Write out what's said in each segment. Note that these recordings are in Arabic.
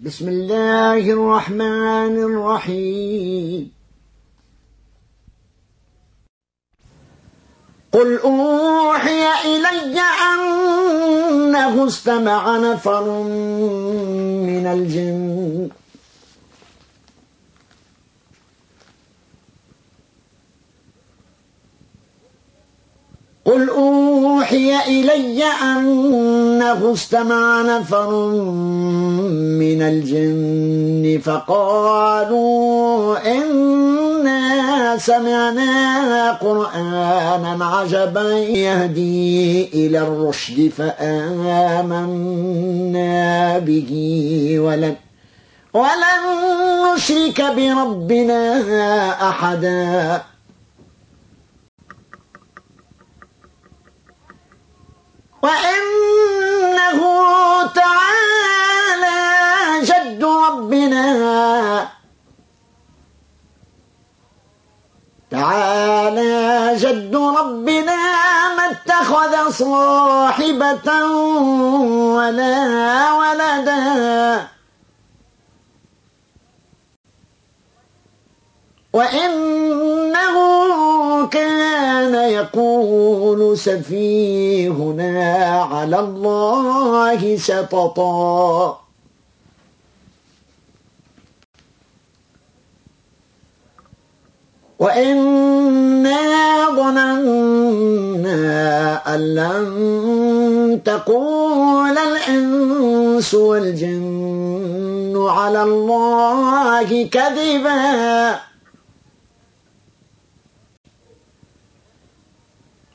بسم الله الرحمن الرحيم. قل أوحي إلي أنه استمع نفر من الجن قل أوحي إلي أنه استمع نفر من الجن فقالوا إنا سمعنا قرآنا عجبا يهدي إلى الرشد فآمنا به ولن ولن نشرك بربنا أحدا. وإنه تعالى جد ربنا تعالى جد ربنا ما اتخذ صاحبة ولا ولدا وإنه كان يقول سفيهنا على الله شططا وإنا ظننا أن لن تقول الإنس والجن على الله كذبا.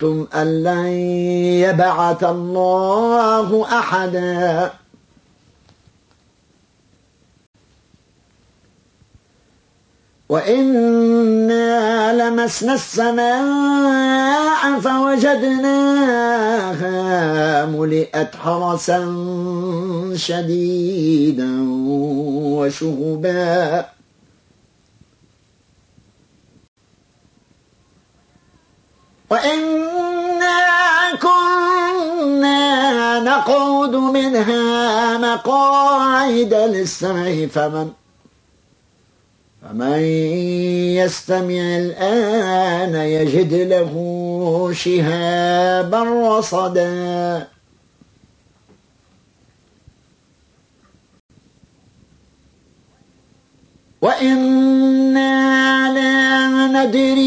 ظننتم أن لن يبعث الله أحدا؟ وإنا لمسنا السماء فوجدناها ملئت حرسا شديدا وشهبا وإنا كنا نقعد منها مقاعد للسمع فمن فمن يستمع الآن يجد له شهابا رصدا وإنا لا ندري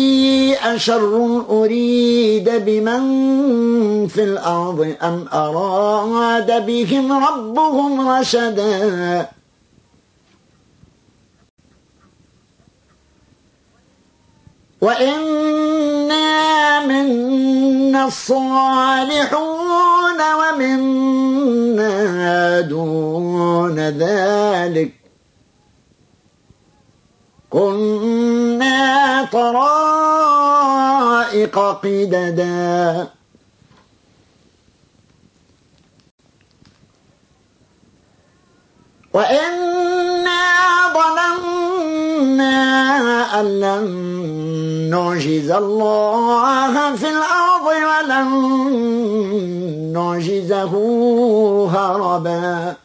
أشر أريد بمن في الأرض أم أراد بهم ربهم رشدا وإنا منا الصالحون ومنا دون ذلك كنا طرائق قددا. وإنا ظننا أن لن نعجز الله في الأرض ولن نعجزه هربا.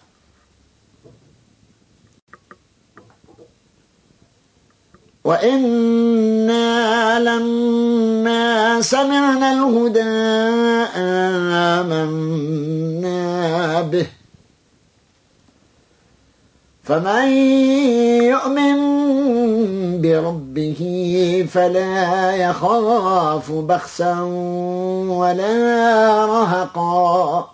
وإنا لما سمعنا الهدى آمنا به فمن يؤمن بربه فلا يخاف بخسا ولا رهقا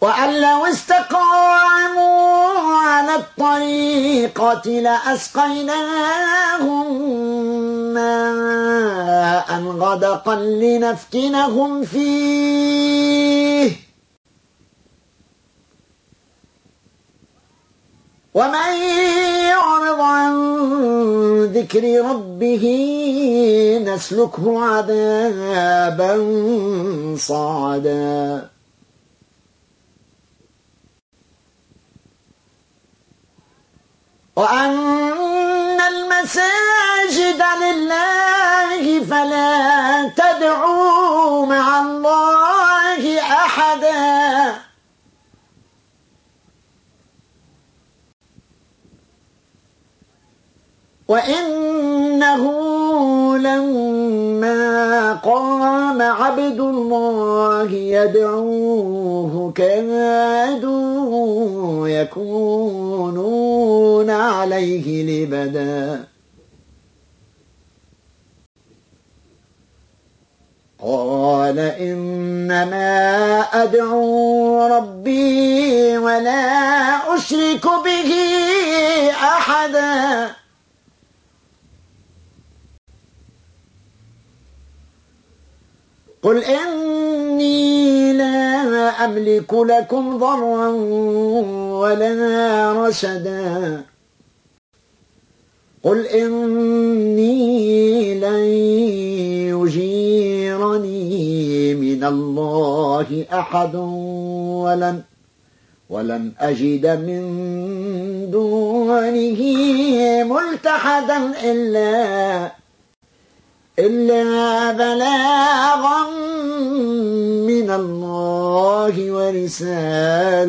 وأن لو استقاموا على الطريقة لأسقيناهم ماء غدقا لنفتنهم فيه. ومن يعرض عن ذكر ربه نسلكه عذابا صعدا. وأن المساجد لله فلا تدعوا مع الله أحدا. وإنه لما قام عبد الله يدعوه كادوا يكونون عليه لبدا. قال إنما أدعو ربي ولا أشرك به أحدا. قل إني لا أملك لكم ضرا ولا رشدا. قل إني لن يجيرني من الله أحد ولن ولن أجد من دونه ملتحدا إلا إلا بلاغا من الله ورسالاته.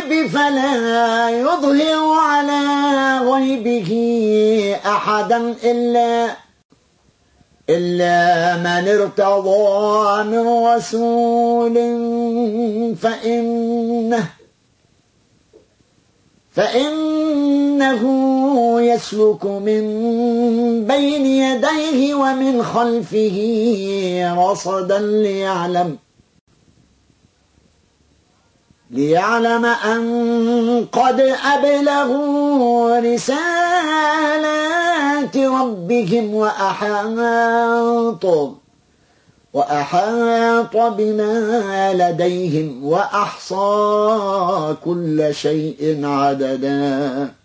الغيب فلا يظهر على غيبه أحدا إلا إلا من ارتضى من رسول فإنه فإنه يسلك من بين يديه ومن خلفه رصدا ليعلم. ليعلم أن قد أبلغوا رسالات ربهم وأحاط وأحاط بما لديهم وأحصى كل شيء عددا.